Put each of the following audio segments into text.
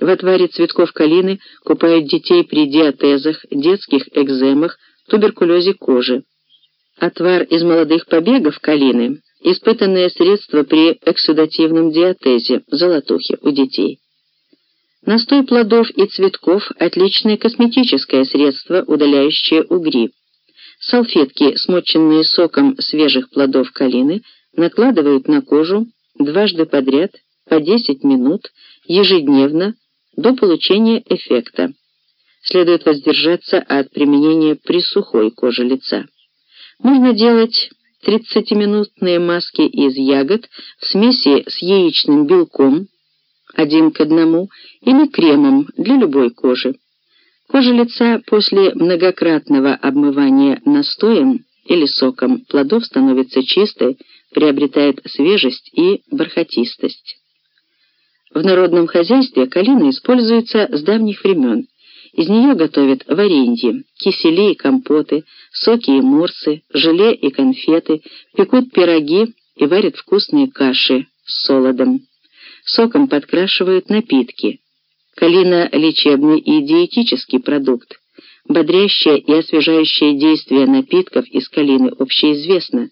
В отваре цветков калины купают детей при диатезах, детских экземах, туберкулезе кожи. Отвар из молодых побегов калины – испытанное средство при эксудативном диатезе, золотухе у детей. Настой плодов и цветков – отличное косметическое средство, удаляющее угри. Салфетки, смоченные соком свежих плодов калины, накладывают на кожу дважды подряд по 10 минут ежедневно до получения эффекта. Следует воздержаться от применения при сухой коже лица. Можно делать 30-минутные маски из ягод в смеси с яичным белком, один к одному, или кремом для любой кожи. Кожа лица после многократного обмывания настоем или соком плодов становится чистой, приобретает свежесть и бархатистость. В народном хозяйстве калина используется с давних времен. Из нее готовят варенье, кисели и компоты, соки и морсы, желе и конфеты, пекут пироги и варят вкусные каши с солодом. Соком подкрашивают напитки. Калина – лечебный и диетический продукт. Бодрящее и освежающее действие напитков из калины общеизвестно.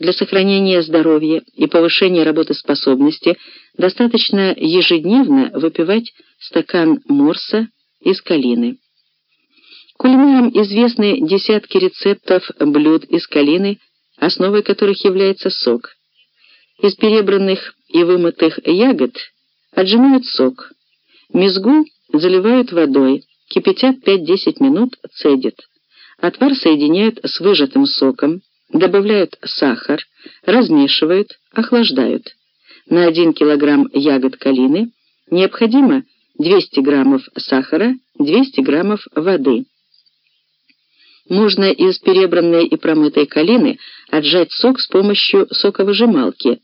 Для сохранения здоровья и повышения работоспособности достаточно ежедневно выпивать стакан морса из калины. Кулинарам известны десятки рецептов блюд из калины, основой которых является сок. Из перебранных и вымытых ягод отжимают сок. Мезгу заливают водой, кипятят 5-10 минут, цедят. Отвар соединяют с выжатым соком, добавляют сахар, размешивают, охлаждают. На 1 кг ягод калины необходимо 200 граммов сахара, 200 граммов воды. Можно из перебранной и промытой калины отжать сок с помощью соковыжималки,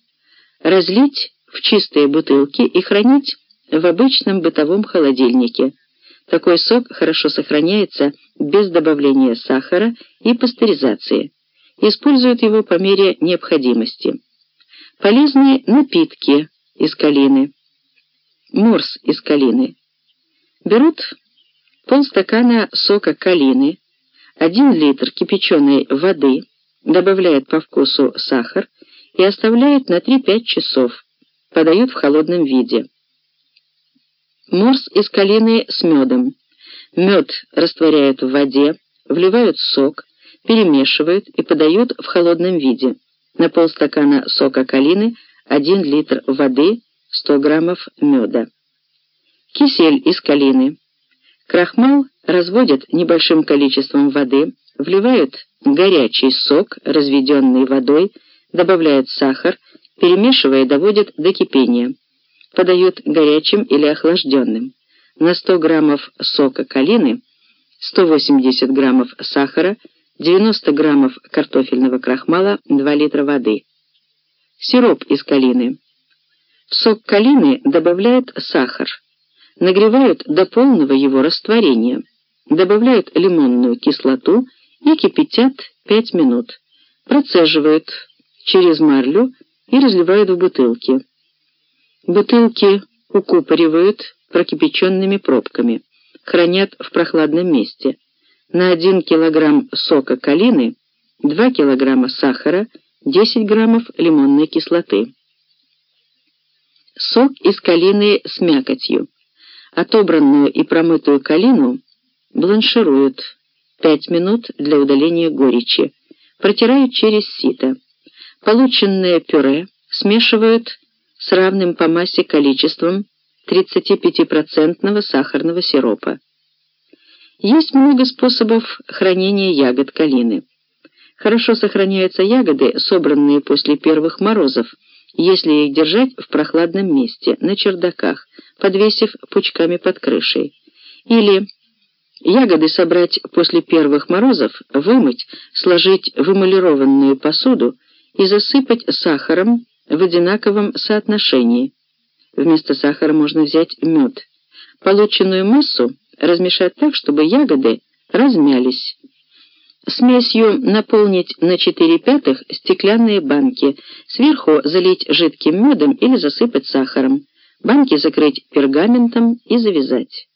разлить в чистые бутылки и хранить в обычном бытовом холодильнике. Такой сок хорошо сохраняется без добавления сахара и пастеризации. Используют его по мере необходимости. Полезные напитки из калины морс из калины. Берут полстакана сока калины, 1 литр кипяченой воды, добавляют по вкусу сахар и оставляют на 3-5 часов. Подают в холодном виде. Морс из калины с медом. Мед растворяют в воде, вливают сок, перемешивают и подают в холодном виде. На полстакана сока калины 1 литр воды 100 граммов меда. Кисель из калины. Крахмал разводят небольшим количеством воды, вливают горячий сок, разведенный водой, добавляют сахар, перемешивая, доводят до кипения. Подают горячим или охлажденным. На 100 граммов сока калины 180 граммов сахара, 90 граммов картофельного крахмала, 2 литра воды. Сироп из калины. В сок калины добавляют сахар, нагревают до полного его растворения, добавляют лимонную кислоту и кипятят 5 минут, процеживают через марлю и разливают в бутылки. Бутылки укупоривают прокипяченными пробками, хранят в прохладном месте. На 1 кг сока калины 2 кг сахара, 10 граммов лимонной кислоты. Сок из калины с мякотью. Отобранную и промытую калину бланшируют 5 минут для удаления горечи. Протирают через сито. Полученное пюре смешивают с равным по массе количеством 35% сахарного сиропа. Есть много способов хранения ягод калины. Хорошо сохраняются ягоды, собранные после первых морозов, если их держать в прохладном месте, на чердаках, подвесив пучками под крышей. Или ягоды собрать после первых морозов, вымыть, сложить в эмалированную посуду и засыпать сахаром в одинаковом соотношении. Вместо сахара можно взять мед. Полученную массу размешать так, чтобы ягоды размялись. Смесью наполнить на 4 пятых стеклянные банки, сверху залить жидким медом или засыпать сахаром. Банки закрыть пергаментом и завязать.